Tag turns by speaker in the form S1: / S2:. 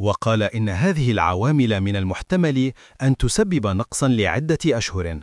S1: وقال إن هذه العوامل من المحتمل أن تسبب نقصا لعدة أشهر.